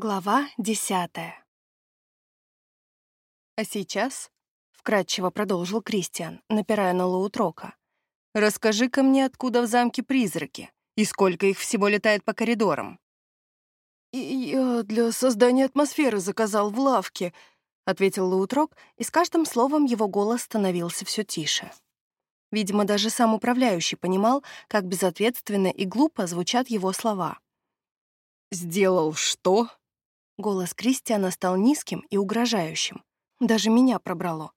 Глава десятая. «А сейчас», — вкратчиво продолжил Кристиан, напирая на Лоутрока, «расскажи-ка мне, откуда в замке призраки и сколько их всего летает по коридорам». И «Я для создания атмосферы заказал в лавке», — ответил Лоутрок, и с каждым словом его голос становился все тише. Видимо, даже сам управляющий понимал, как безответственно и глупо звучат его слова. «Сделал что?» Голос Кристиана стал низким и угрожающим. Даже меня пробрало.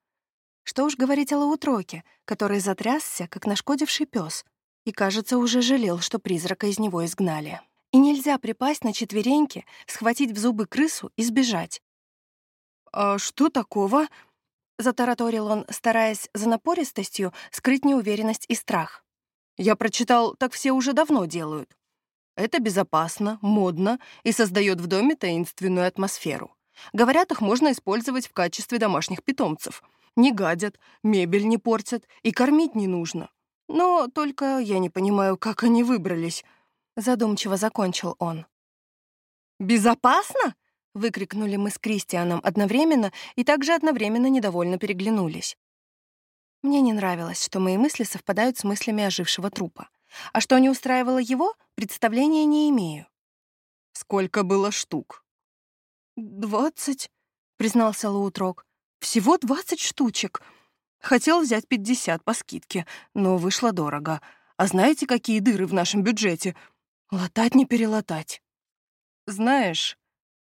Что уж говорить о Лаутроке, который затрясся, как нашкодивший пес, и, кажется, уже жалел, что призрака из него изгнали. И нельзя припасть на четвереньки, схватить в зубы крысу и сбежать. «А что такого?» — затараторил он, стараясь за напористостью скрыть неуверенность и страх. «Я прочитал, так все уже давно делают. Это безопасно, модно и создает в доме таинственную атмосферу. Говорят, их можно использовать в качестве домашних питомцев. Не гадят, мебель не портят и кормить не нужно. Но только я не понимаю, как они выбрались. Задумчиво закончил он. «Безопасно?» — выкрикнули мы с Кристианом одновременно и также одновременно недовольно переглянулись. Мне не нравилось, что мои мысли совпадают с мыслями ожившего трупа. А что не устраивало его, представления не имею. «Сколько было штук?» «Двадцать», — признался Лаутрок. «Всего двадцать штучек. Хотел взять пятьдесят по скидке, но вышло дорого. А знаете, какие дыры в нашем бюджете? Латать не перелатать». «Знаешь,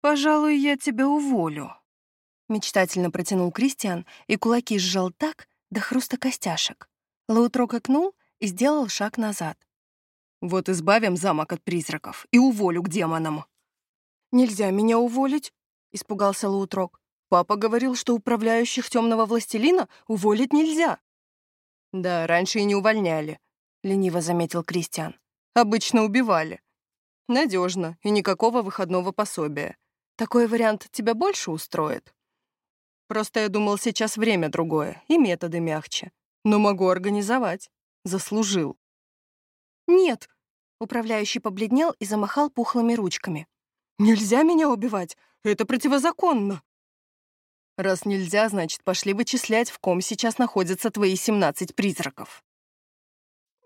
пожалуй, я тебя уволю», — мечтательно протянул Кристиан, и кулаки сжал так до хруста костяшек. Лаутрок икнул и сделал шаг назад. «Вот избавим замок от призраков и уволю к демонам». «Нельзя меня уволить», — испугался Лаутрок. «Папа говорил, что управляющих темного властелина уволить нельзя». «Да, раньше и не увольняли», — лениво заметил Кристиан. «Обычно убивали. Надежно и никакого выходного пособия. Такой вариант тебя больше устроит?» Просто я думал, сейчас время другое и методы мягче. Но могу организовать. Заслужил. «Нет!» — управляющий побледнел и замахал пухлыми ручками. «Нельзя меня убивать! Это противозаконно!» «Раз нельзя, значит, пошли вычислять, в ком сейчас находятся твои семнадцать призраков».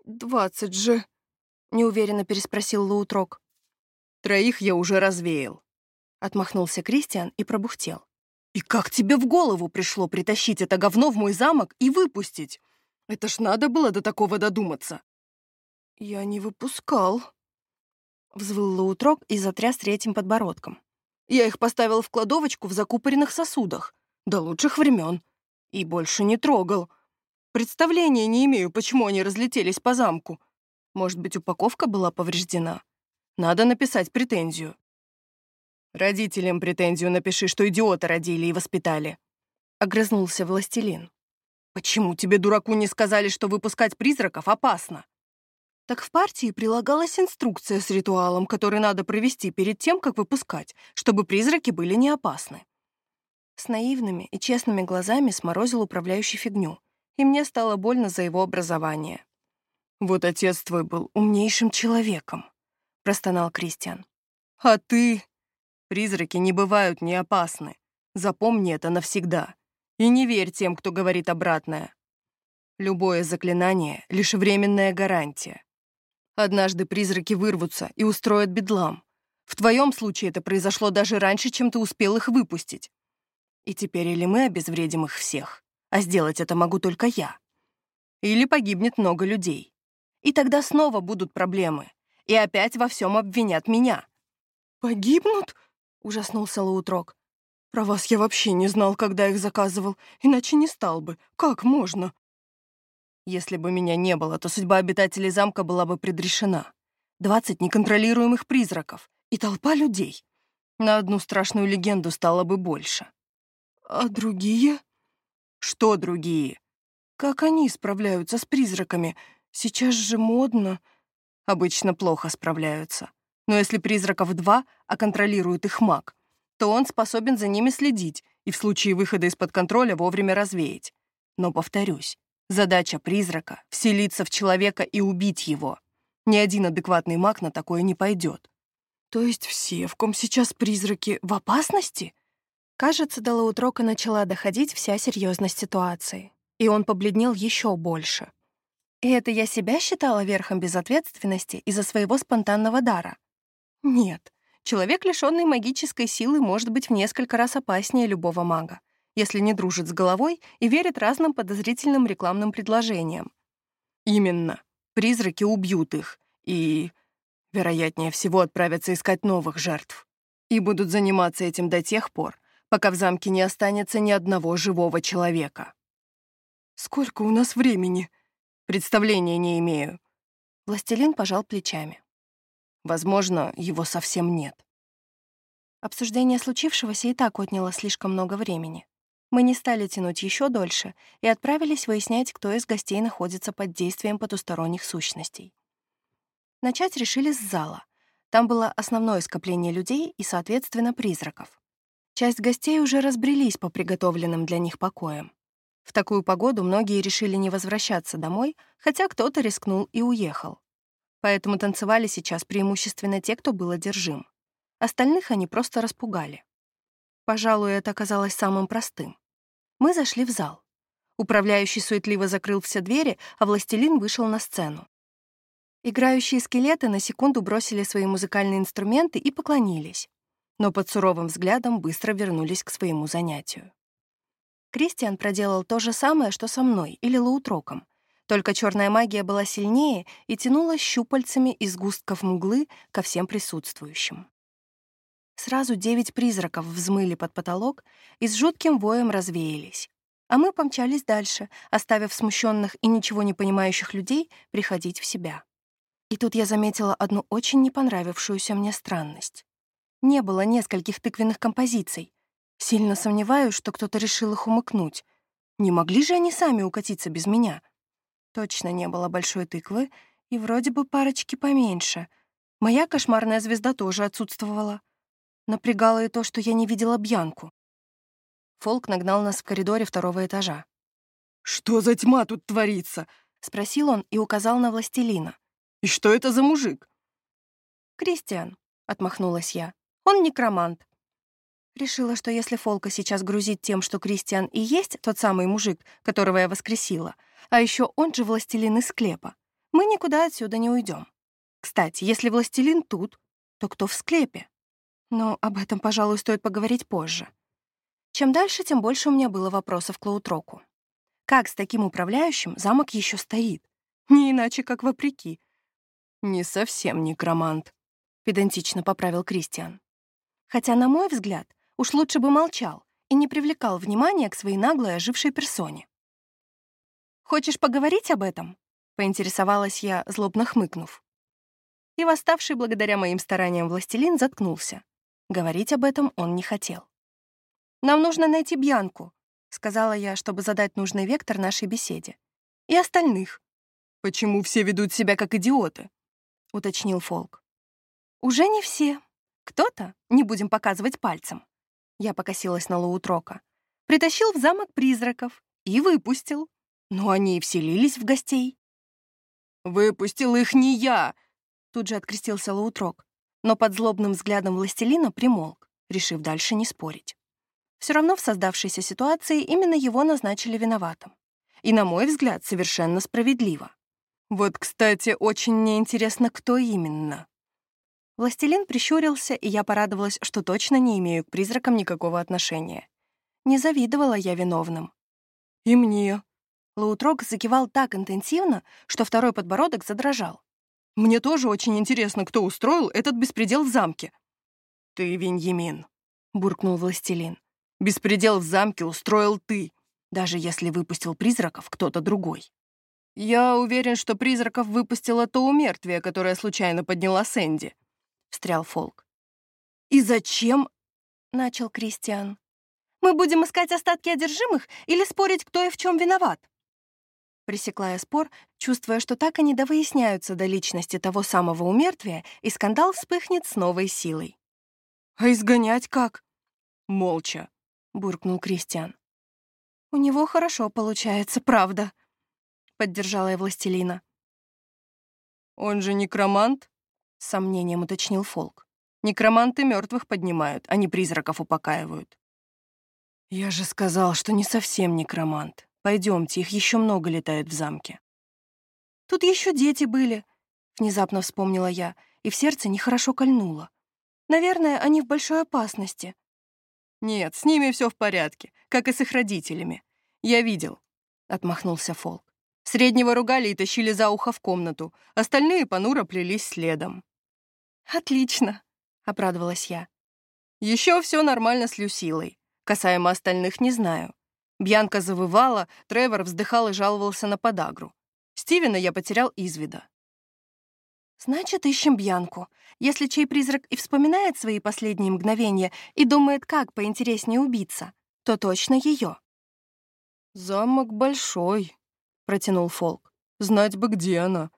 «Двадцать же», — неуверенно переспросил Лаутрок. «Троих я уже развеял», — отмахнулся Кристиан и пробухтел. «И как тебе в голову пришло притащить это говно в мой замок и выпустить? Это ж надо было до такого додуматься. Я не выпускал. Взвыл Лаутрок и затряс третьим подбородком. Я их поставил в кладовочку в закупоренных сосудах. До лучших времен. И больше не трогал. Представления не имею, почему они разлетелись по замку. Может быть, упаковка была повреждена? Надо написать претензию. Родителям претензию напиши, что идиота родили и воспитали. Огрызнулся властелин. Почему тебе, дураку, не сказали, что выпускать призраков опасно? Так в партии прилагалась инструкция с ритуалом, который надо провести перед тем, как выпускать, чтобы призраки были не опасны. С наивными и честными глазами сморозил управляющий фигню, и мне стало больно за его образование. «Вот отец твой был умнейшим человеком», — простонал Кристиан. «А ты...» «Призраки не бывают не опасны. Запомни это навсегда. И не верь тем, кто говорит обратное. Любое заклинание — лишь временная гарантия. Однажды призраки вырвутся и устроят бедлам. В твоем случае это произошло даже раньше, чем ты успел их выпустить. И теперь или мы обезвредим их всех, а сделать это могу только я. Или погибнет много людей. И тогда снова будут проблемы. И опять во всем обвинят меня. «Погибнут?» — ужаснулся Лаутрок. Про вас я вообще не знал, когда их заказывал, иначе не стал бы. Как можно? Если бы меня не было, то судьба обитателей замка была бы предрешена. Двадцать неконтролируемых призраков и толпа людей. На одну страшную легенду стало бы больше. А другие? Что другие? Как они справляются с призраками? Сейчас же модно. Обычно плохо справляются. Но если призраков два, а контролирует их маг, то он способен за ними следить и в случае выхода из-под контроля вовремя развеять. Но, повторюсь, задача призрака — вселиться в человека и убить его. Ни один адекватный маг на такое не пойдет. То есть все, в ком сейчас призраки, в опасности? Кажется, до Лаутрока начала доходить вся серьезность ситуации, и он побледнел еще больше. И это я себя считала верхом безответственности из-за своего спонтанного дара? Нет, человек, лишенный магической силы, может быть в несколько раз опаснее любого мага, если не дружит с головой и верит разным подозрительным рекламным предложениям. Именно. Призраки убьют их и, вероятнее всего, отправятся искать новых жертв. И будут заниматься этим до тех пор, пока в замке не останется ни одного живого человека. «Сколько у нас времени?» «Представления не имею». Властелин пожал плечами. Возможно, его совсем нет. Обсуждение случившегося и так отняло слишком много времени. Мы не стали тянуть еще дольше и отправились выяснять, кто из гостей находится под действием потусторонних сущностей. Начать решили с зала. Там было основное скопление людей и, соответственно, призраков. Часть гостей уже разбрелись по приготовленным для них покоям. В такую погоду многие решили не возвращаться домой, хотя кто-то рискнул и уехал. Поэтому танцевали сейчас преимущественно те, кто был одержим. Остальных они просто распугали. Пожалуй, это оказалось самым простым. Мы зашли в зал. Управляющий суетливо закрыл все двери, а властелин вышел на сцену. Играющие скелеты на секунду бросили свои музыкальные инструменты и поклонились, но под суровым взглядом быстро вернулись к своему занятию. Кристиан проделал то же самое, что со мной или Лаутроком, только черная магия была сильнее и тянула щупальцами из густков мглы ко всем присутствующим. Сразу девять призраков взмыли под потолок и с жутким воем развеялись. А мы помчались дальше, оставив смущенных и ничего не понимающих людей приходить в себя. И тут я заметила одну очень не понравившуюся мне странность. Не было нескольких тыквенных композиций. Сильно сомневаюсь, что кто-то решил их умыкнуть. Не могли же они сами укатиться без меня? Точно не было большой тыквы, и вроде бы парочки поменьше. Моя кошмарная звезда тоже отсутствовала. Напрягало и то, что я не видела Бьянку. Фолк нагнал нас в коридоре второго этажа. «Что за тьма тут творится?» — спросил он и указал на властелина. «И что это за мужик?» «Кристиан», — отмахнулась я. «Он некромант». Решила, что если Фолка сейчас грузит тем, что Кристиан и есть тот самый мужик, которого я воскресила, а еще он же властелин из склепа, мы никуда отсюда не уйдем. Кстати, если властелин тут, то кто в склепе? Но об этом, пожалуй, стоит поговорить позже. Чем дальше, тем больше у меня было вопросов к Лаутроку. Как с таким управляющим замок еще стоит? Не иначе, как вопреки. «Не совсем некромант», — педантично поправил Кристиан. Хотя, на мой взгляд, уж лучше бы молчал и не привлекал внимания к своей наглой ожившей персоне. «Хочешь поговорить об этом?» — поинтересовалась я, злобно хмыкнув. И восставший благодаря моим стараниям властелин заткнулся. Говорить об этом он не хотел. «Нам нужно найти Бьянку», — сказала я, чтобы задать нужный вектор нашей беседе. «И остальных». «Почему все ведут себя как идиоты?» — уточнил Фолк. «Уже не все. Кто-то, не будем показывать пальцем». Я покосилась на Лоутрока. Притащил в замок призраков и выпустил. Но они и вселились в гостей. «Выпустил их не я!» Тут же открестился Лоутрок но под злобным взглядом властелина примолк, решив дальше не спорить. Все равно в создавшейся ситуации именно его назначили виноватым. И, на мой взгляд, совершенно справедливо. Вот, кстати, очень мне интересно, кто именно. Властелин прищурился, и я порадовалась, что точно не имею к призракам никакого отношения. Не завидовала я виновным. «И мне». Лаутрок закивал так интенсивно, что второй подбородок задрожал. Мне тоже очень интересно, кто устроил этот беспредел в замке». «Ты, Веньямин», — буркнул властелин. «Беспредел в замке устроил ты, даже если выпустил призраков кто-то другой». «Я уверен, что призраков выпустило то умертвие, которое случайно подняла Сэнди», — встрял Фолк. «И зачем?» — начал Кристиан. «Мы будем искать остатки одержимых или спорить, кто и в чем виноват?» Пресекла я спор, чувствуя, что так они довыясняются до личности того самого умертвия, и скандал вспыхнет с новой силой. «А изгонять как?» «Молча», — буркнул Кристиан. «У него хорошо получается, правда», — поддержала я властелина. «Он же некромант?» — с сомнением уточнил Фолк. Некроманты мертвых поднимают, а не призраков упокаивают. Я же сказал, что не совсем некромант. Пойдемте, их еще много летает в замке. Тут еще дети были, внезапно вспомнила я, и в сердце нехорошо кольнуло. Наверное, они в большой опасности. Нет, с ними все в порядке, как и с их родителями. Я видел, отмахнулся Фолк. Среднего ругали и тащили за ухо в комнату, остальные понуро плелись следом. Отлично, обрадовалась я. Еще все нормально с Люсилой. Касаемо остальных не знаю. Бьянка завывала, Тревор вздыхал и жаловался на подагру. Стивена я потерял из вида. Значит, ищем Бьянку. Если чей призрак и вспоминает свои последние мгновения и думает, как поинтереснее убиться, то точно ее. «Замок большой», — протянул Фолк. «Знать бы, где она.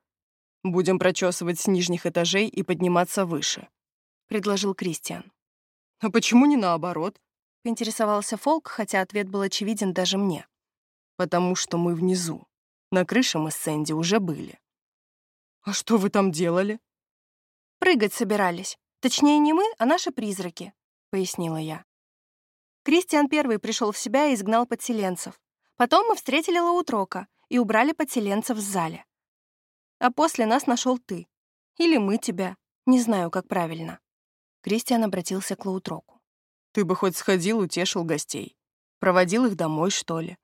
Будем прочесывать с нижних этажей и подниматься выше», — предложил Кристиан. «А почему не наоборот?» — поинтересовался Фолк, хотя ответ был очевиден даже мне. «Потому что мы внизу. На крыше мы с Сэнди уже были». «А что вы там делали?» «Прыгать собирались. Точнее, не мы, а наши призраки», — пояснила я. Кристиан первый пришел в себя и изгнал подселенцев. Потом мы встретили Лаутрока и убрали подселенцев в зале. А после нас нашел ты. Или мы тебя. Не знаю, как правильно. Кристиан обратился к Лаутроку. Ты бы хоть сходил, утешил гостей. Проводил их домой, что ли?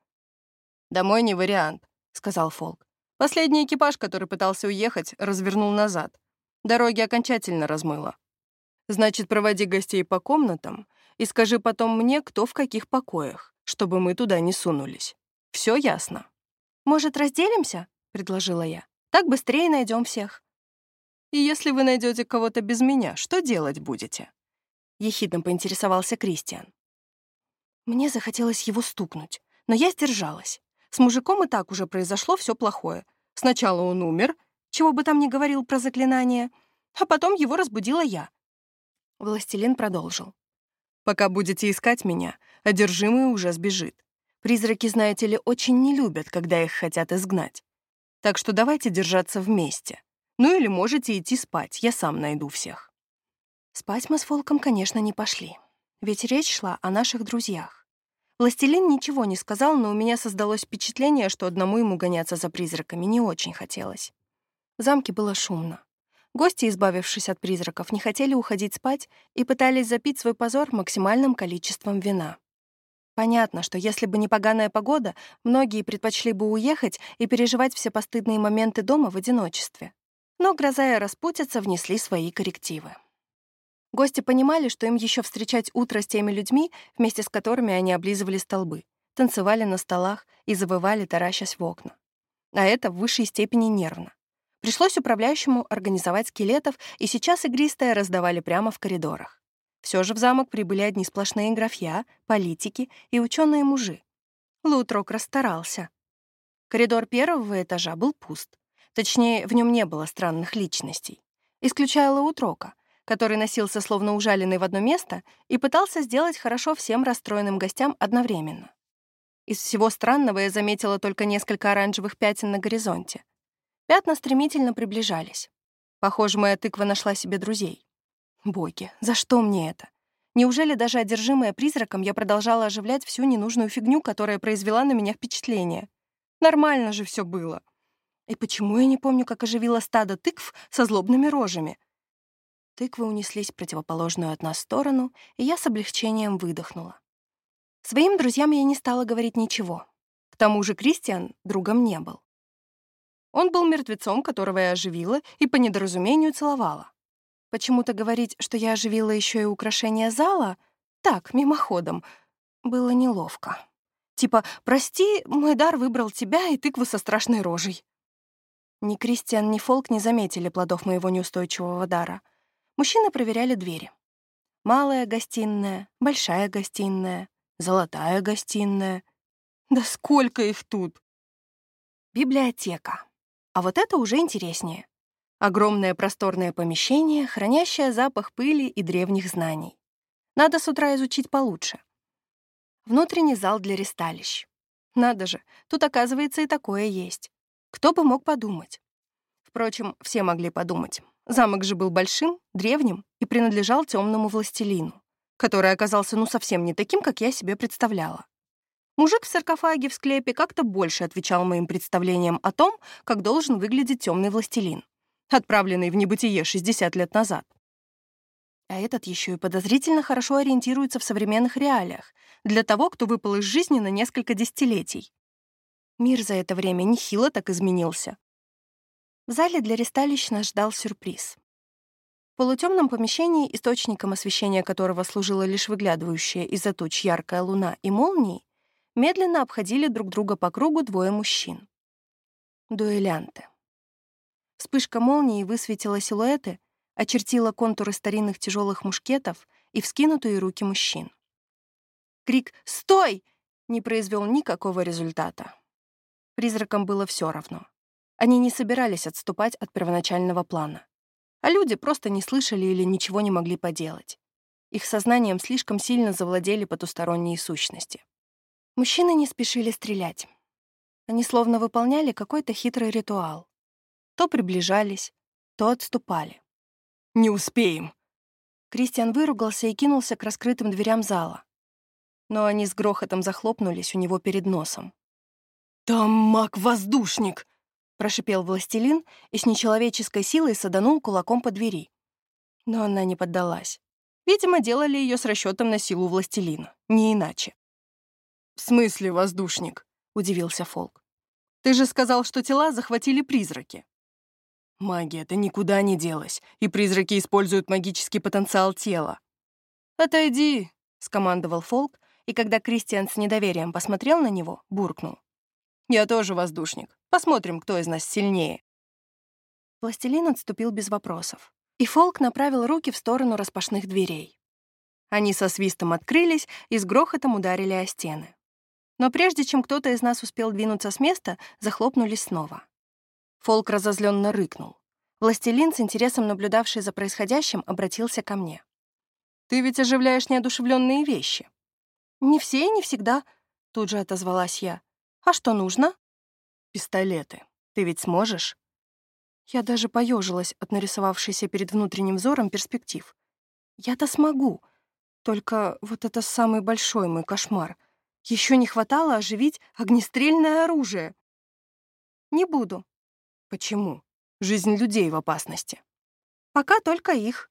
Домой не вариант, сказал Фолк. Последний экипаж, который пытался уехать, развернул назад. Дороги окончательно размыло. Значит, проводи гостей по комнатам и скажи потом мне, кто в каких покоях, чтобы мы туда не сунулись. Все ясно. Может, разделимся? предложила я. Так быстрее найдем всех. И если вы найдете кого-то без меня, что делать будете? Ехидно поинтересовался Кристиан. Мне захотелось его стукнуть, но я сдержалась. С мужиком и так уже произошло все плохое. Сначала он умер, чего бы там ни говорил про заклинание, а потом его разбудила я. Властелин продолжил. «Пока будете искать меня, одержимый уже сбежит. Призраки, знаете ли, очень не любят, когда их хотят изгнать. Так что давайте держаться вместе. Ну или можете идти спать, я сам найду всех». Спать мы с Волком, конечно, не пошли. Ведь речь шла о наших друзьях. Властелин ничего не сказал, но у меня создалось впечатление, что одному ему гоняться за призраками не очень хотелось. В замке было шумно. Гости, избавившись от призраков, не хотели уходить спать и пытались запить свой позор максимальным количеством вина. Понятно, что если бы не поганая погода, многие предпочли бы уехать и переживать все постыдные моменты дома в одиночестве. Но гроза и распутица внесли свои коррективы. Гости понимали, что им еще встречать утро с теми людьми, вместе с которыми они облизывали столбы, танцевали на столах и завывали, таращась в окна. А это в высшей степени нервно. Пришлось управляющему организовать скелетов, и сейчас игристое раздавали прямо в коридорах. Все же в замок прибыли одни сплошные графья, политики и ученые-мужи. Лутрок расстарался. Коридор первого этажа был пуст. Точнее, в нем не было странных личностей. Исключая Лаутрока, который носился словно ужаленный в одно место и пытался сделать хорошо всем расстроенным гостям одновременно. Из всего странного я заметила только несколько оранжевых пятен на горизонте. Пятна стремительно приближались. Похоже, моя тыква нашла себе друзей. Боги, за что мне это? Неужели даже одержимая призраком я продолжала оживлять всю ненужную фигню, которая произвела на меня впечатление? Нормально же все было. И почему я не помню, как оживила стадо тыкв со злобными рожами? Тыквы унеслись в противоположную от нас сторону, и я с облегчением выдохнула. Своим друзьям я не стала говорить ничего. К тому же Кристиан другом не был. Он был мертвецом, которого я оживила и по недоразумению целовала. Почему-то говорить, что я оживила еще и украшение зала, так, мимоходом, было неловко. Типа, прости, мой дар выбрал тебя и тыкву со страшной рожей. Ни Кристиан, ни Фолк не заметили плодов моего неустойчивого дара. Мужчины проверяли двери. Малая гостиная, большая гостиная, золотая гостиная. Да сколько их тут! Библиотека. А вот это уже интереснее. Огромное просторное помещение, хранящее запах пыли и древних знаний. Надо с утра изучить получше. Внутренний зал для ресталищ. Надо же, тут, оказывается, и такое есть. Кто бы мог подумать? Впрочем, все могли подумать. Замок же был большим, древним и принадлежал темному властелину, который оказался ну совсем не таким, как я себе представляла. Мужик в саркофаге в склепе как-то больше отвечал моим представлениям о том, как должен выглядеть темный властелин, отправленный в небытие 60 лет назад. А этот еще и подозрительно хорошо ориентируется в современных реалиях, для того, кто выпал из жизни на несколько десятилетий. Мир за это время нехило так изменился. В зале для ресталищ нас ждал сюрприз. В полутемном помещении, источником освещения которого служила лишь выглядывающая из-за туч яркая луна и молнии, медленно обходили друг друга по кругу двое мужчин. Дуэлянты. Вспышка молнии высветила силуэты, очертила контуры старинных тяжелых мушкетов и вскинутые руки мужчин. Крик «Стой!» не произвел никакого результата. Призракам было все равно. Они не собирались отступать от первоначального плана. А люди просто не слышали или ничего не могли поделать. Их сознанием слишком сильно завладели потусторонние сущности. Мужчины не спешили стрелять. Они словно выполняли какой-то хитрый ритуал. То приближались, то отступали. «Не успеем!» Кристиан выругался и кинулся к раскрытым дверям зала. Но они с грохотом захлопнулись у него перед носом. «Там маг-воздушник!» — прошипел властелин и с нечеловеческой силой саданул кулаком по двери. Но она не поддалась. Видимо, делали ее с расчетом на силу властелина, не иначе. «В смысле воздушник?» — удивился Фолк. «Ты же сказал, что тела захватили призраки». «Магия-то никуда не делась, и призраки используют магический потенциал тела». «Отойди», — скомандовал Фолк, и когда Кристиан с недоверием посмотрел на него, буркнул. «Я тоже воздушник. Посмотрим, кто из нас сильнее». Пластилин отступил без вопросов, и Фолк направил руки в сторону распашных дверей. Они со свистом открылись и с грохотом ударили о стены. Но прежде чем кто-то из нас успел двинуться с места, захлопнулись снова. Фолк разозленно рыкнул. Властелин, с интересом наблюдавший за происходящим, обратился ко мне. «Ты ведь оживляешь неодушевленные вещи». «Не все и не всегда», — тут же отозвалась я. «А что нужно?» «Пистолеты. Ты ведь сможешь?» Я даже поежилась от нарисовавшейся перед внутренним взором перспектив. «Я-то смогу. Только вот это самый большой мой кошмар — еще не хватало оживить огнестрельное оружие. Не буду. Почему? Жизнь людей в опасности. Пока только их.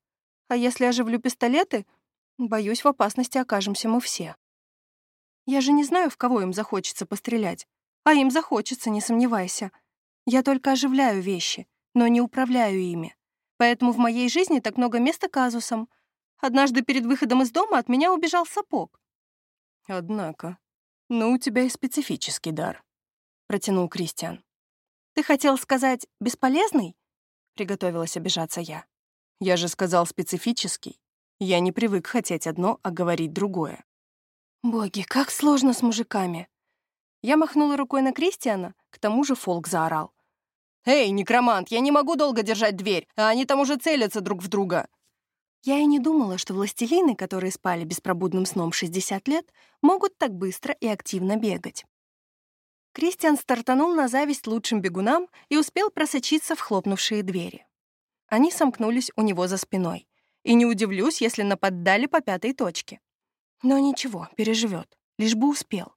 А если оживлю пистолеты, боюсь, в опасности окажемся мы все. Я же не знаю, в кого им захочется пострелять. А им захочется, не сомневайся. Я только оживляю вещи, но не управляю ими. Поэтому в моей жизни так много места казусам. Однажды перед выходом из дома от меня убежал сапог. Однако, ну, у тебя и специфический дар, протянул Кристиан. Ты хотел сказать бесполезный? Приготовилась обижаться я. Я же сказал специфический. Я не привык хотеть одно, а говорить другое. Боги, как сложно с мужиками. Я махнула рукой на Кристиана, к тому же Фолк заорал. «Эй, некромант, я не могу долго держать дверь, а они там уже целятся друг в друга!» Я и не думала, что властелины, которые спали беспробудным сном 60 лет, могут так быстро и активно бегать. Кристиан стартанул на зависть лучшим бегунам и успел просочиться в хлопнувшие двери. Они сомкнулись у него за спиной, и не удивлюсь, если нападали по пятой точке. Но ничего, переживет, лишь бы успел.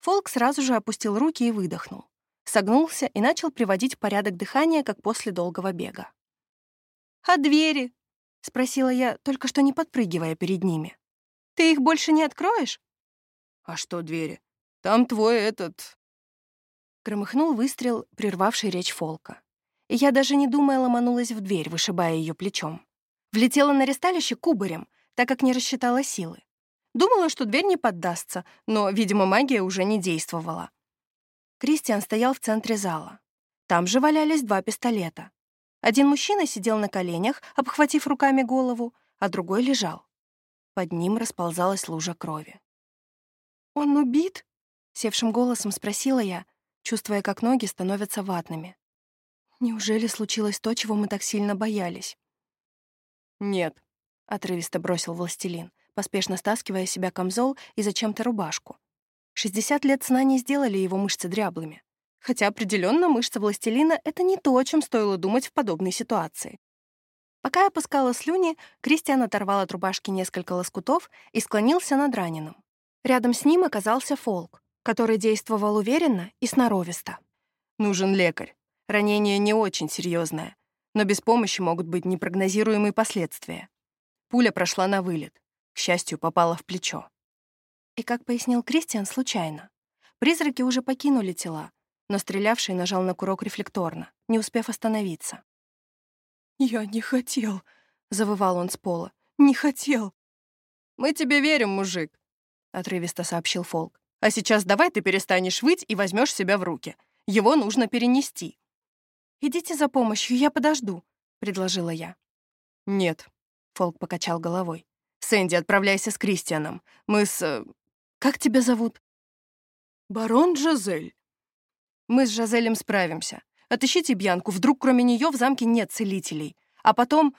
Фолк сразу же опустил руки и выдохнул. Согнулся и начал приводить в порядок дыхания, как после долгого бега. «А двери?» — спросила я, только что не подпрыгивая перед ними. «Ты их больше не откроешь?» «А что двери? Там твой этот...» Громыхнул выстрел, прервавший речь Фолка. И я даже не думая ломанулась в дверь, вышибая ее плечом. Влетела на ресталище кубарем, так как не рассчитала силы. Думала, что дверь не поддастся, но, видимо, магия уже не действовала. Кристиан стоял в центре зала. Там же валялись два пистолета. Один мужчина сидел на коленях, обхватив руками голову, а другой лежал. Под ним расползалась лужа крови. «Он убит?» — севшим голосом спросила я, чувствуя, как ноги становятся ватными. «Неужели случилось то, чего мы так сильно боялись?» «Нет», — отрывисто бросил властелин, поспешно стаскивая себя камзол и зачем-то рубашку. Шестьдесят лет сна не сделали его мышцы дряблыми. Хотя определенно мышца властелина — это не то, о чем стоило думать в подобной ситуации. Пока я пускала слюни, Кристиан оторвал от рубашки несколько лоскутов и склонился над раненым. Рядом с ним оказался Фолк, который действовал уверенно и сноровисто. «Нужен лекарь. Ранение не очень серьезное, но без помощи могут быть непрогнозируемые последствия. Пуля прошла на вылет. К счастью, попала в плечо. И, как пояснил Кристиан, случайно. Призраки уже покинули тела, но стрелявший нажал на курок рефлекторно, не успев остановиться. «Я не хотел», — завывал он с пола. «Не хотел». «Мы тебе верим, мужик», — отрывисто сообщил Фолк. «А сейчас давай ты перестанешь выть и возьмешь себя в руки. Его нужно перенести». «Идите за помощью, я подожду», — предложила я. «Нет», — Фолк покачал головой. «Сэнди, отправляйся с Кристианом. Мы с... Э, как тебя зовут?» «Барон Джазель». «Мы с Жазелем справимся. Отыщите Бьянку, вдруг кроме нее в замке нет целителей. А потом...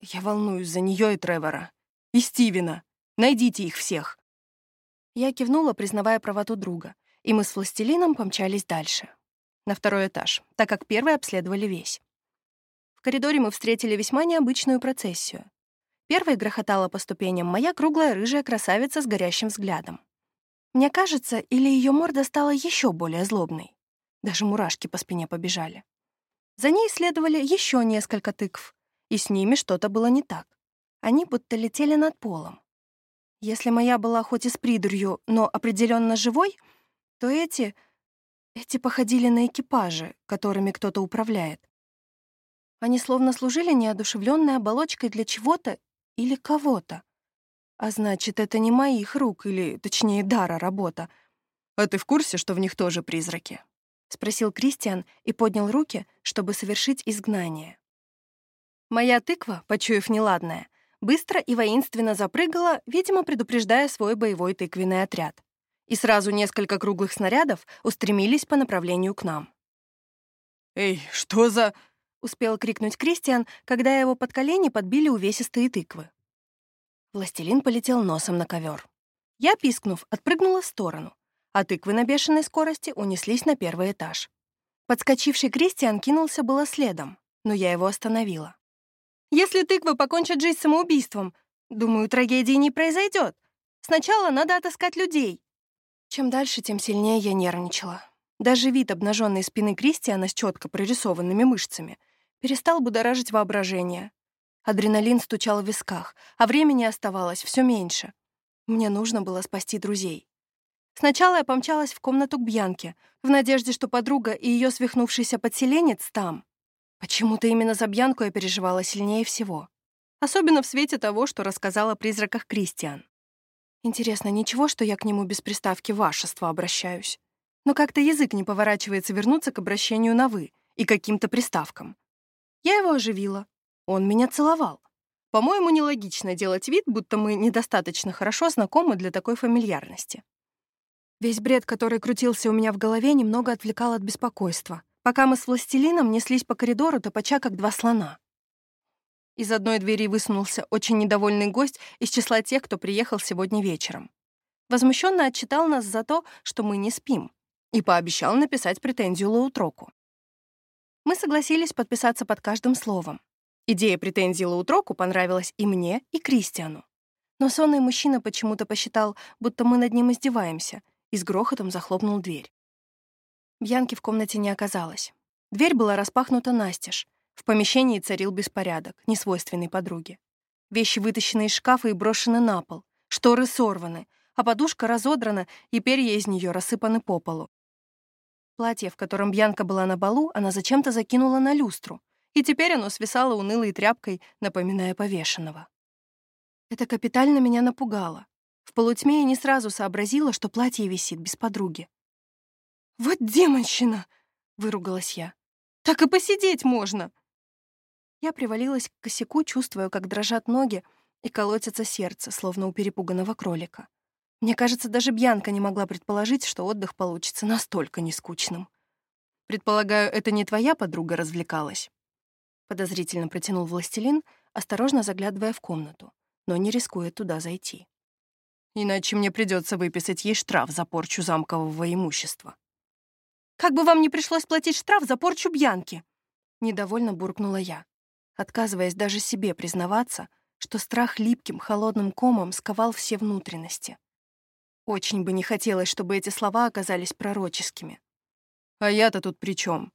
Я волнуюсь за нее и Тревора. И Стивена. Найдите их всех». Я кивнула, признавая правоту друга, и мы с властелином помчались дальше. На второй этаж, так как первый обследовали весь. В коридоре мы встретили весьма необычную процессию. Первой грохотала по ступеням моя круглая рыжая красавица с горящим взглядом. Мне кажется, или ее морда стала еще более злобной. Даже мурашки по спине побежали. За ней следовали еще несколько тыкв, и с ними что-то было не так. Они будто летели над полом. Если моя была хоть и с придурью, но определенно живой, то эти... Эти походили на экипажи, которыми кто-то управляет. Они словно служили неодушевленной оболочкой для чего-то или кого-то. А значит, это не моих рук, или, точнее, дара работа. А ты в курсе, что в них тоже призраки? — спросил Кристиан и поднял руки, чтобы совершить изгнание. Моя тыква, почуяв неладное, быстро и воинственно запрыгала, видимо, предупреждая свой боевой тыквенный отряд. И сразу несколько круглых снарядов устремились по направлению к нам. «Эй, что за...» — успел крикнуть Кристиан, когда его под колени подбили увесистые тыквы. Властелин полетел носом на ковер. Я, пискнув, отпрыгнула в сторону, а тыквы на бешеной скорости унеслись на первый этаж. Подскочивший Кристиан кинулся было следом, но я его остановила. «Если тыквы покончат жизнь самоубийством, думаю, трагедии не произойдет. Сначала надо отыскать людей». Чем дальше, тем сильнее я нервничала. Даже вид обнаженной спины Кристиана с четко прорисованными мышцами перестал будоражить воображение. Адреналин стучал в висках, а времени оставалось все меньше. Мне нужно было спасти друзей. Сначала я помчалась в комнату к Бьянке, в надежде, что подруга и ее свихнувшийся подселенец там. Почему-то именно за Бьянку я переживала сильнее всего. Особенно в свете того, что рассказала о призраках Кристиан. Интересно, ничего, что я к нему без приставки «вашество» обращаюсь? Но как-то язык не поворачивается вернуться к обращению на «вы» и каким-то приставкам. Я его оживила. Он меня целовал. По-моему, нелогично делать вид, будто мы недостаточно хорошо знакомы для такой фамильярности. Весь бред, который крутился у меня в голове, немного отвлекал от беспокойства, пока мы с властелином неслись по коридору, топача как два слона. Из одной двери высунулся очень недовольный гость из числа тех, кто приехал сегодня вечером. Возмущенно отчитал нас за то, что мы не спим, и пообещал написать претензию Лаутроку. Мы согласились подписаться под каждым словом. Идея претензии Лаутроку понравилась и мне, и Кристиану. Но сонный мужчина почему-то посчитал, будто мы над ним издеваемся, и с грохотом захлопнул дверь. Бьянки в комнате не оказалось. Дверь была распахнута настежь. В помещении царил беспорядок, несвойственный подруге. Вещи вытащены из шкафа и брошены на пол. Шторы сорваны, а подушка разодрана, и перья из нее рассыпаны по полу. Платье, в котором Бьянка была на балу, она зачем-то закинула на люстру, и теперь оно свисало унылой тряпкой, напоминая повешенного. Это капитально меня напугало. В полутьме я не сразу сообразила, что платье висит без подруги. «Вот демонщина!» — выругалась я. «Так и посидеть можно!» Я привалилась к косяку, чувствуя, как дрожат ноги и колотится сердце, словно у перепуганного кролика. Мне кажется, даже Бьянка не могла предположить, что отдых получится настолько нескучным. «Предполагаю, это не твоя подруга развлекалась?» Подозрительно протянул властелин, осторожно заглядывая в комнату, но не рискуя туда зайти иначе мне придется выписать ей штраф за порчу замкового имущества. «Как бы вам не пришлось платить штраф за порчу Бьянки!» — недовольно буркнула я. отказываясь даже себе признаваться, что страх липким холодным комом сковал все внутренности. Очень бы не хотелось, чтобы эти слова оказались пророческими. «А я-то тут при чем?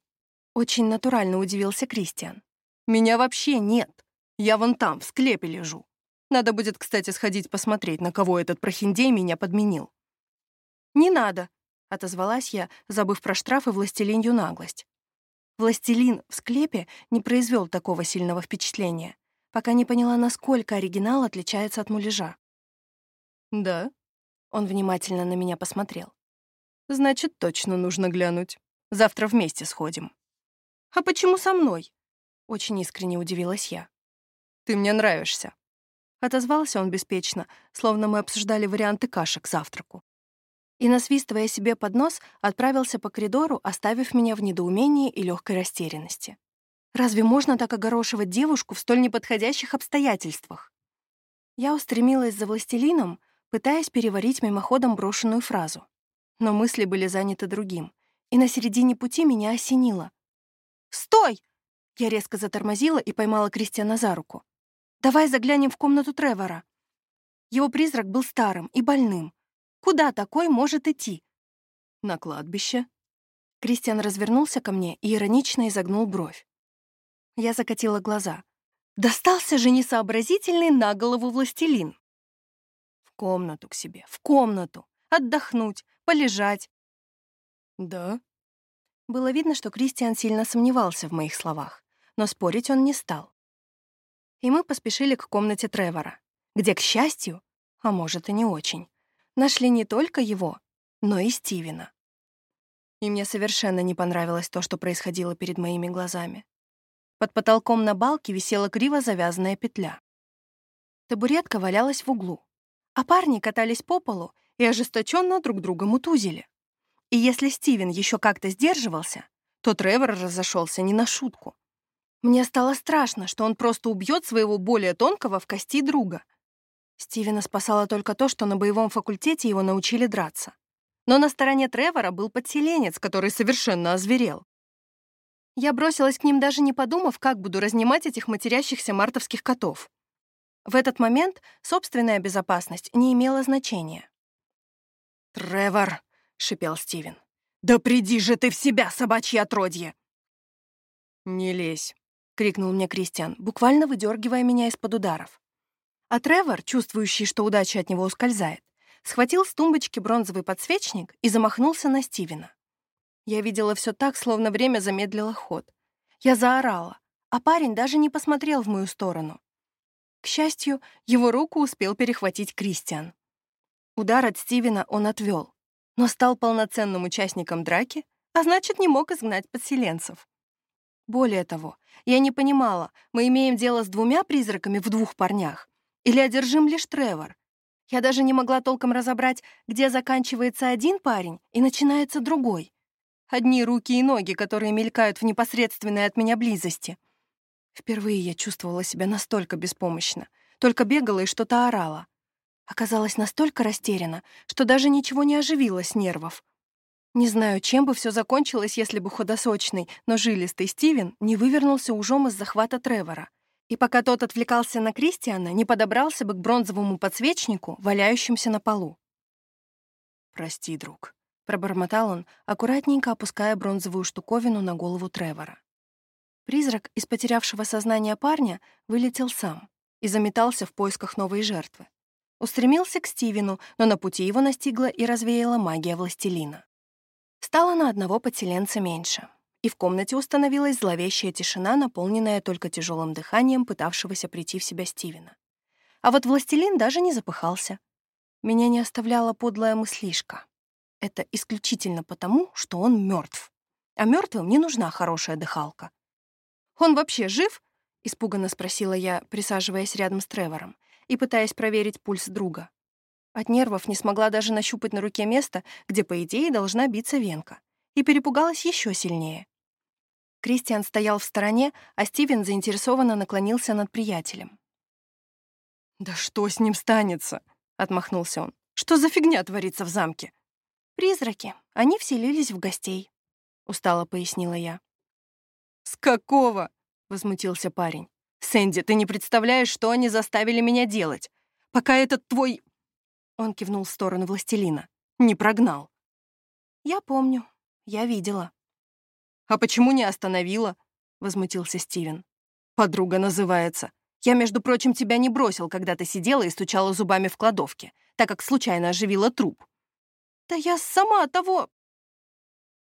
Очень натурально удивился Кристиан. «Меня вообще нет. Я вон там, в склепе лежу. Надо будет, кстати, сходить посмотреть, на кого этот прохиндей меня подменил». «Не надо», — отозвалась я, забыв про штраф и властелинью наглость. Властелин в склепе не произвел такого сильного впечатления, пока не поняла, насколько оригинал отличается от муляжа. «Да?» — он внимательно на меня посмотрел. «Значит, точно нужно глянуть. Завтра вместе сходим». «А почему со мной?» — очень искренне удивилась я. «Ты мне нравишься», — отозвался он беспечно, словно мы обсуждали варианты каши к завтраку. И, насвистывая себе под нос, отправился по коридору, оставив меня в недоумении и легкой растерянности. Разве можно так огорошивать девушку в столь неподходящих обстоятельствах? Я устремилась за властелином, пытаясь переварить мимоходом брошенную фразу. Но мысли были заняты другим, и на середине пути меня осенило. «Стой!» Я резко затормозила и поймала Кристиана за руку. «Давай заглянем в комнату Тревора». Его призрак был старым и больным. Куда такой может идти? На кладбище. Кристиан развернулся ко мне и иронично изогнул бровь. Я закатила глаза. Достался же несообразительный на голову властелин. Комнату к себе, в комнату. Отдохнуть, полежать. Да? Было видно, что Кристиан сильно сомневался в моих словах, но спорить он не стал. И мы поспешили к комнате Тревора, где, к счастью, а может и не очень, нашли не только его, но и Стивена. И мне совершенно не понравилось то, что происходило перед моими глазами. Под потолком на балке висела криво завязанная петля. Табуретка валялась в углу, а парни катались по полу и ожесточенно друг друга мутузили. И если Стивен еще как-то сдерживался, то Тревор разошелся не на шутку. Мне стало страшно, что он просто убьет своего более тонкого в кости друга. Стивена спасало только то, что на боевом факультете его научили драться. Но на стороне Тревора был подселенец, который совершенно озверел. Я бросилась к ним, даже не подумав, как буду разнимать этих матерящихся мартовских котов. В этот момент собственная безопасность не имела значения. «Тревор!» — шипел Стивен. «Да приди же ты в себя, собачье отродье!» «Не лезь!» — крикнул мне Кристиан, буквально выдергивая меня из-под ударов. А Тревор, чувствующий, что удача от него ускользает, схватил с тумбочки бронзовый подсвечник и замахнулся на Стивена. Я видела все так, словно время замедлило ход. Я заорала, а парень даже не посмотрел в мою сторону. К счастью, его руку успел перехватить Кристиан. Удар от Стивена он отвел, но стал полноценным участником драки, а значит, не мог изгнать подселенцев. Более того, я не понимала, мы имеем дело с двумя призраками в двух парнях или одержим лишь Тревор. Я даже не могла толком разобрать, где заканчивается один парень и начинается другой. Одни руки и ноги, которые мелькают в непосредственной от меня близости. Впервые я чувствовала себя настолько беспомощно, только бегала и что-то орала. Оказалась настолько растеряна, что даже ничего не оживило нервов. Не знаю, чем бы все закончилось, если бы худосочный, но жилистый Стивен не вывернулся ужом из захвата Тревора. И пока тот отвлекался на Кристиана, не подобрался бы к бронзовому подсвечнику, валяющемуся на полу. «Прости, друг», — пробормотал он, аккуратненько опуская бронзовую штуковину на голову Тревора. Призрак из потерявшего сознание парня вылетел сам и заметался в поисках новой жертвы. Устремился к Стивену, но на пути его настигла и развеяла магия властелина. Стало на одного подселенца меньше, и в комнате установилась зловещая тишина, наполненная только тяжелым дыханием пытавшегося прийти в себя Стивена. А вот властелин даже не запыхался. Меня не оставляла подлая мыслишка. Это исключительно потому, что он мертв. А мертвым не нужна хорошая дыхалка. «Он вообще жив?» — испуганно спросила я, присаживаясь рядом с Тревором и пытаясь проверить пульс друга. От нервов не смогла даже нащупать на руке место, где, по идее, должна биться венка, и перепугалась еще сильнее. Кристиан стоял в стороне, а Стивен заинтересованно наклонился над приятелем. «Да что с ним станется?» — отмахнулся он. «Что за фигня творится в замке?» «Призраки. Они вселились в гостей», — устало пояснила я. «С какого?» — возмутился парень. Сэнди, ты не представляешь, что они заставили меня делать. Пока этот твой...» Он кивнул в сторону властелина. «Не прогнал». «Я помню. Я видела». «А почему не остановила?» — возмутился Стивен. «Подруга называется. Я, между прочим, тебя не бросил, когда ты сидела и стучала зубами в кладовке, так как случайно оживила труп». «Да я сама того...»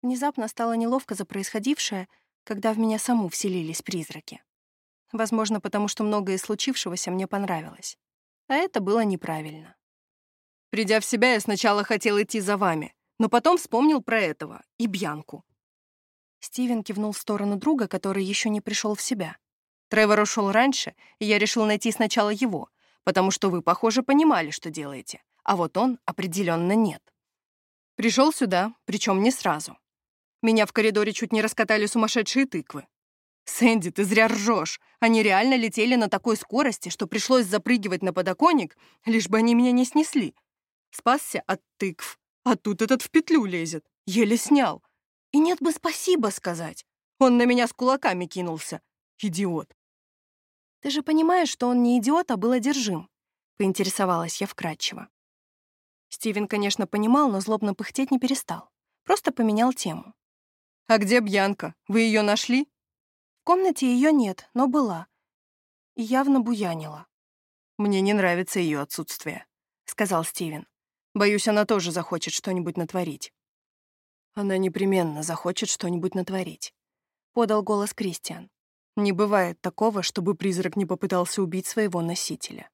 Внезапно стало неловко за происходившее, когда в меня саму вселились призраки. Возможно, потому что многое из случившегося мне понравилось. А это было неправильно. Придя в себя, я сначала хотел идти за вами, но потом вспомнил про этого и Бьянку. Стивен кивнул в сторону друга, который еще не пришел в себя. Тревор ушел раньше, и я решил найти сначала его, потому что вы, похоже, понимали, что делаете, а вот он определенно нет. Пришел сюда, причем не сразу. Меня в коридоре чуть не раскатали сумасшедшие тыквы. «Сэнди, ты зря ржешь. Они реально летели на такой скорости, что пришлось запрыгивать на подоконник, лишь бы они меня не снесли. Спасся от тыкв, а тут этот в петлю лезет. Еле снял. И нет бы спасибо сказать. Он на меня с кулаками кинулся. Идиот. Ты же понимаешь, что он не идиот, а был одержим? Поинтересовалась я вкратчиво. Стивен, конечно, понимал, но злобно пыхтеть не перестал. Просто поменял тему. «А где Бьянка? Вы ее нашли?» В комнате ее нет, но была. И явно буянила. «Мне не нравится ее отсутствие», — сказал Стивен. «Боюсь, она тоже захочет что-нибудь натворить». «Она непременно захочет что-нибудь натворить», — подал голос Кристиан. «Не бывает такого, чтобы призрак не попытался убить своего носителя».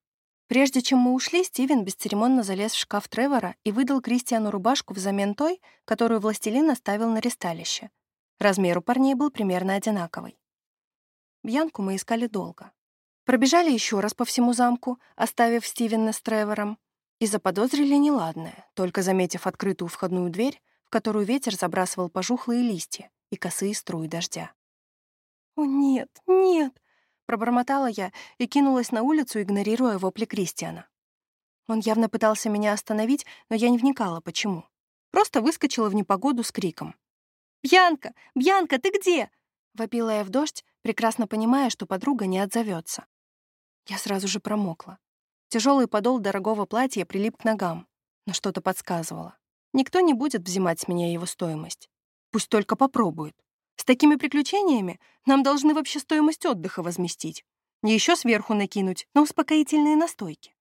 Прежде чем мы ушли, Стивен бесцеремонно залез в шкаф Тревора и выдал Кристиану рубашку взамен той, которую властелин оставил на ресталище. Размер у парней был примерно одинаковый. Бьянку мы искали долго. Пробежали еще раз по всему замку, оставив Стивена с Тревором, и заподозрили неладное, только заметив открытую входную дверь, в которую ветер забрасывал пожухлые листья и косые струи дождя. «О, нет, нет!» — пробормотала я и кинулась на улицу, игнорируя вопли Кристиана. Он явно пытался меня остановить, но я не вникала, почему. Просто выскочила в непогоду с криком. «Бьянка! Бьянка, ты где?» Вопила я в дождь, прекрасно понимая, что подруга не отзовется. Я сразу же промокла. Тяжелый подол дорогого платья прилип к ногам, но что-то подсказывало. Никто не будет взимать с меня его стоимость. Пусть только попробует. С такими приключениями нам должны вообще стоимость отдыха возместить. И еще сверху накинуть на успокоительные настойки.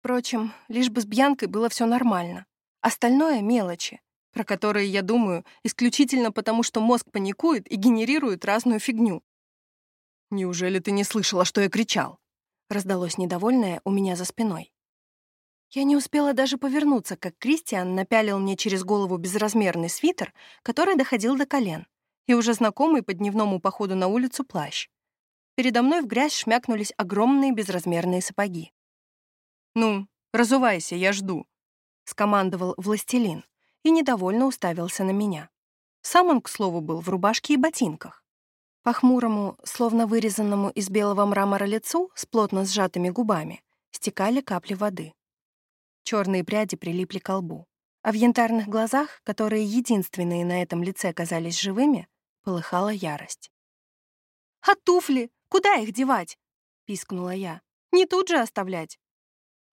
Впрочем, лишь бы с Бьянкой было все нормально. Остальное — мелочи, про которые я думаю исключительно потому, что мозг паникует и генерирует разную фигню. «Неужели ты не слышала, что я кричал?» раздалось недовольное у меня за спиной. Я не успела даже повернуться, как Кристиан напялил мне через голову безразмерный свитер, который доходил до колен, и уже знакомый по дневному походу на улицу плащ. Передо мной в грязь шмякнулись огромные безразмерные сапоги. «Ну, разувайся, я жду», — скомандовал властелин и недовольно уставился на меня. Сам он, к слову, был в рубашке и ботинках. По хмурому, словно вырезанному из белого мрамора лицу с плотно сжатыми губами стекали капли воды. Черные пряди прилипли к лбу, а в янтарных глазах, которые единственные на этом лице казались живыми, полыхала ярость. «А туфли? Куда их девать?» — пискнула я. «Не тут же оставлять».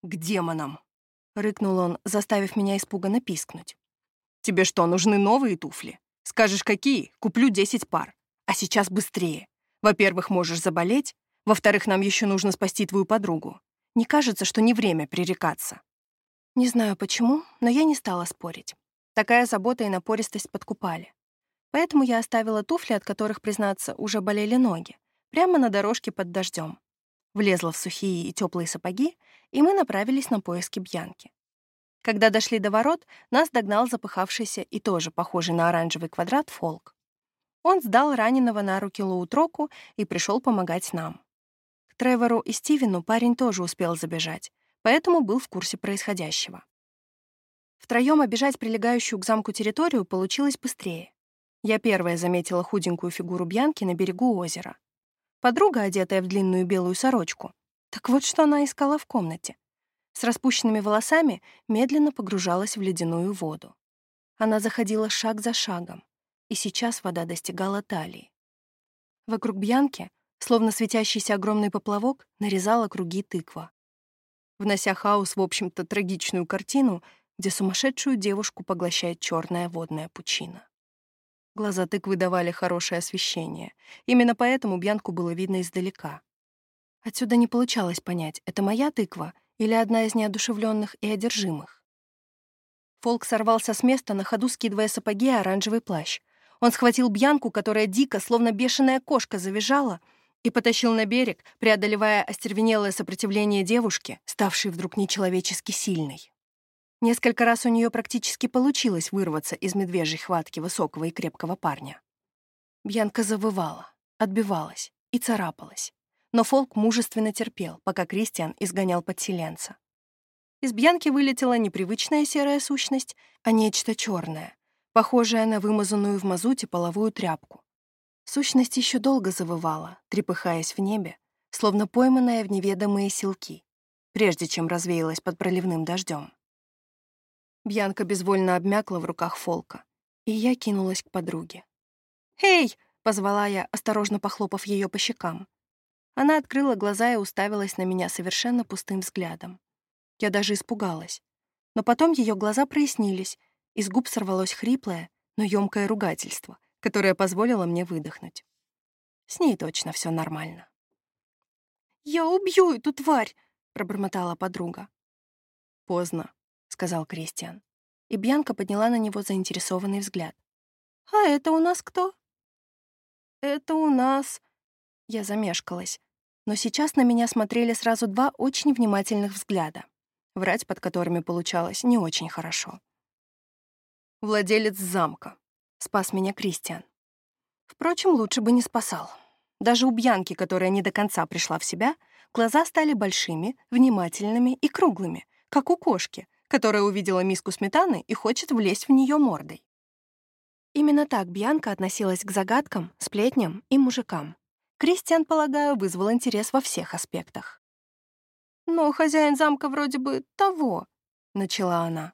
«К демонам!» — рыкнул он, заставив меня испуганно пискнуть. Тебе что, нужны новые туфли? Скажешь, какие? Куплю 10 пар. А сейчас быстрее. Во-первых, можешь заболеть. Во-вторых, нам еще нужно спасти твою подругу. Не кажется, что не время пререкаться?» Не знаю почему, но я не стала спорить. Такая забота и напористость подкупали. Поэтому я оставила туфли, от которых, признаться, уже болели ноги, прямо на дорожке под дождем. Влезла в сухие и теплые сапоги, и мы направились на поиски Бьянки. Когда дошли до ворот, нас догнал запыхавшийся и тоже похожий на оранжевый квадрат фолк. Он сдал раненого на руки Лоутроку и пришел помогать нам. К Тревору и Стивену парень тоже успел забежать, поэтому был в курсе происходящего. Втроем обижать прилегающую к замку территорию получилось быстрее. Я первая заметила худенькую фигуру Бьянки на берегу озера. Подруга, одетая в длинную белую сорочку. Так вот, что она искала в комнате с распущенными волосами медленно погружалась в ледяную воду. Она заходила шаг за шагом, и сейчас вода достигала талии. Вокруг Бьянки Словно светящийся огромный поплавок нарезала круги тыква. Внося хаос в, общем-то, трагичную картину, где сумасшедшую девушку поглощает черная водная пучина. Глаза тыквы давали хорошее освещение. Именно поэтому Бьянку было видно издалека. Отсюда не получалось понять, это моя тыква или одна из неодушевленных и одержимых. Фолк сорвался с места, на ходу скидывая сапоги и оранжевый плащ. Он схватил Бьянку, которая дико, словно бешеная кошка, завизжала, и потащил на берег, преодолевая остервенелое сопротивление девушки, ставшей вдруг нечеловечески сильной. Несколько раз у нее практически получилось вырваться из медвежьей хватки высокого и крепкого парня. Бьянка завывала, отбивалась и царапалась. Но Фолк мужественно терпел, пока Кристиан изгонял подселенца. Из Бьянки вылетела непривычная серая сущность, а нечто черное, похожее на вымазанную в мазуте половую тряпку. Сущность еще долго завывала, трепыхаясь в небе, словно пойманная в неведомые силки, прежде чем развеялась под проливным дождем. Бьянка безвольно обмякла в руках Фолка, и я кинулась к подруге. «Эй!» — позвала я, осторожно похлопав ее по щекам. Она открыла глаза и уставилась на меня совершенно пустым взглядом. Я даже испугалась. Но потом ее глаза прояснились, из губ сорвалось хриплое, но ёмкое ругательство, которое позволило мне выдохнуть. С ней точно все нормально. «Я убью эту тварь!» — пробормотала подруга. «Поздно», — сказал Кристиан. И Бьянка подняла на него заинтересованный взгляд. «А это у нас кто?» «Это у нас...» Я замешкалась. Но сейчас на меня смотрели сразу два очень внимательных взгляда, врать под которыми получалось не очень хорошо. «Владелец замка», — спас меня Кристиан. Впрочем, лучше бы не спасал. Даже у Бьянки, которая не до конца пришла в себя, глаза стали большими, внимательными и круглыми, как у кошки, которая увидела миску сметаны и хочет влезть в нее мордой. Именно так Бьянка относилась к загадкам, сплетням и мужикам. Кристиан, полагаю, вызвал интерес во всех аспектах. «Но хозяин замка вроде бы того», — начала она.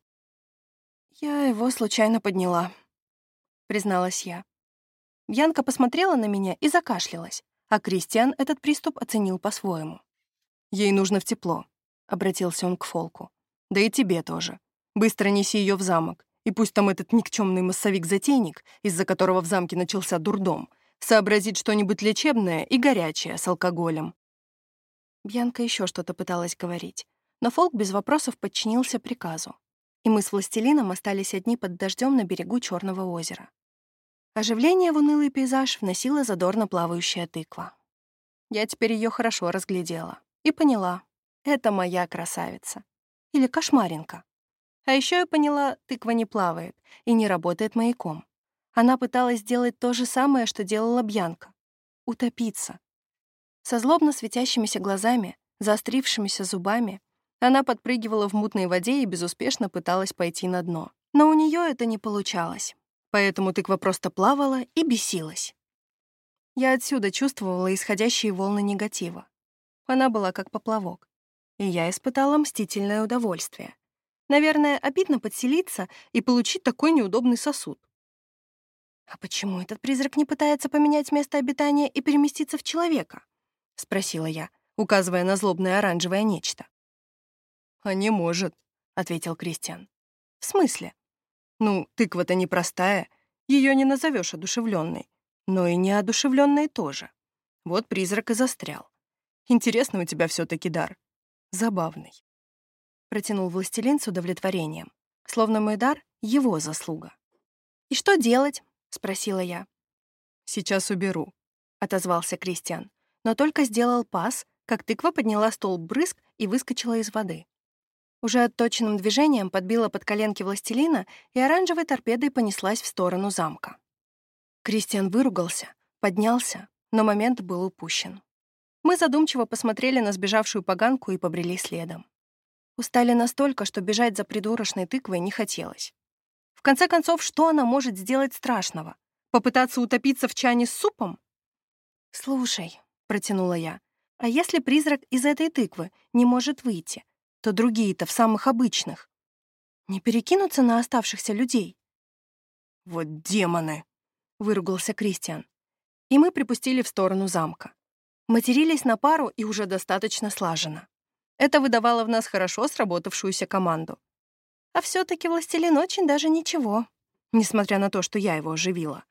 «Я его случайно подняла», — призналась я. Бьянка посмотрела на меня и закашлялась, а Кристиан этот приступ оценил по-своему. «Ей нужно в тепло», — обратился он к Фолку. Да и тебе тоже. Быстро неси ее в замок, и пусть там этот никчемный массовик-затейник, из-за которого в замке начался дурдом, сообразит что-нибудь лечебное и горячее с алкоголем. Бьянка еще что-то пыталась говорить, но Фолк без вопросов подчинился приказу, и мы с властелином остались одни под дождем на берегу Черного озера. Оживление в унылый пейзаж вносила задорно плавающая тыква. Я теперь ее хорошо разглядела и поняла — это моя красавица. Или кошмаринка. А еще я поняла, тыква не плавает и не работает маяком. Она пыталась сделать то же самое, что делала Бьянка — утопиться. Со злобно светящимися глазами, заострившимися зубами, она подпрыгивала в мутной воде и безуспешно пыталась пойти на дно. Но у нее это не получалось, поэтому тыква просто плавала и бесилась. Я отсюда чувствовала исходящие волны негатива. Она была как поплавок и я испытала мстительное удовольствие. Наверное, обидно подселиться и получить такой неудобный сосуд. «А почему этот призрак не пытается поменять место обитания и переместиться в человека?» — спросила я, указывая на злобное оранжевое нечто. «А не может», — ответил Кристиан. «В смысле?» «Ну, тыква-то непростая, ее не назовешь одушевленной, но и неодушевленной тоже. Вот призрак и застрял. Интересно у тебя все таки дар забавный. Протянул властелин с удовлетворением, словно мой дар — его заслуга. «И что делать?» — спросила я. «Сейчас уберу», — отозвался Кристиан, но только сделал пас, как тыква подняла столб брызг и выскочила из воды. Уже отточенным движением подбила под коленки властелина и оранжевой торпедой понеслась в сторону замка. Кристиан выругался, поднялся, но момент был упущен. Мы задумчиво посмотрели на сбежавшую поганку и побрели следом. Устали настолько, что бежать за придурочной тыквой не хотелось. Конце концов, что она может сделать страшного? Попытаться утопиться в чане с супом? «Слушай», — протянула я, «а если призрак из этой тыквы не может выйти, то другие-то в самых обычных. Не перекинутся на оставшихся людей?» «Вот демоны!» — выругался Кристиан. И мы припустили в сторону замка. Матерились на пару и уже достаточно слаженно. Это выдавало в нас хорошо сработавшуюся команду. А все таки «Властелин» очень даже ничего, несмотря на то, что я его оживила.